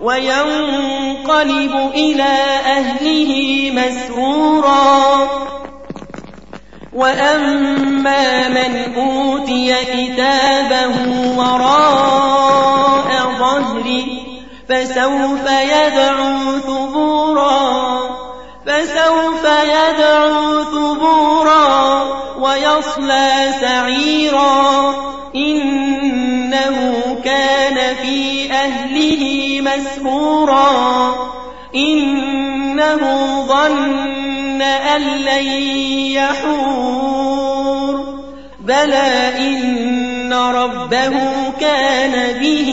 وينقلب إلى أهله مسرورا. وأما من أوتي كتابه وراء ظهره فسوف يدعو ثبورا. فسوف يدعو ثبورا ويصلى سعيرا. إنه كان في أهله مسرورا. إنه ظن أن لن يحور. بلى إن ربه كان به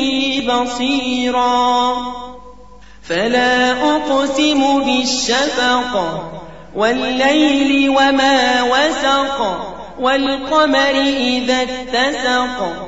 بصيرا. فلا أقسم بالشفق والليل وما وسق والقمر إذا اتسق.